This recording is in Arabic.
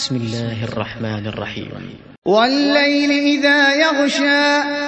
بسم الله الرحمن الرحيم. والليل إذا يغشى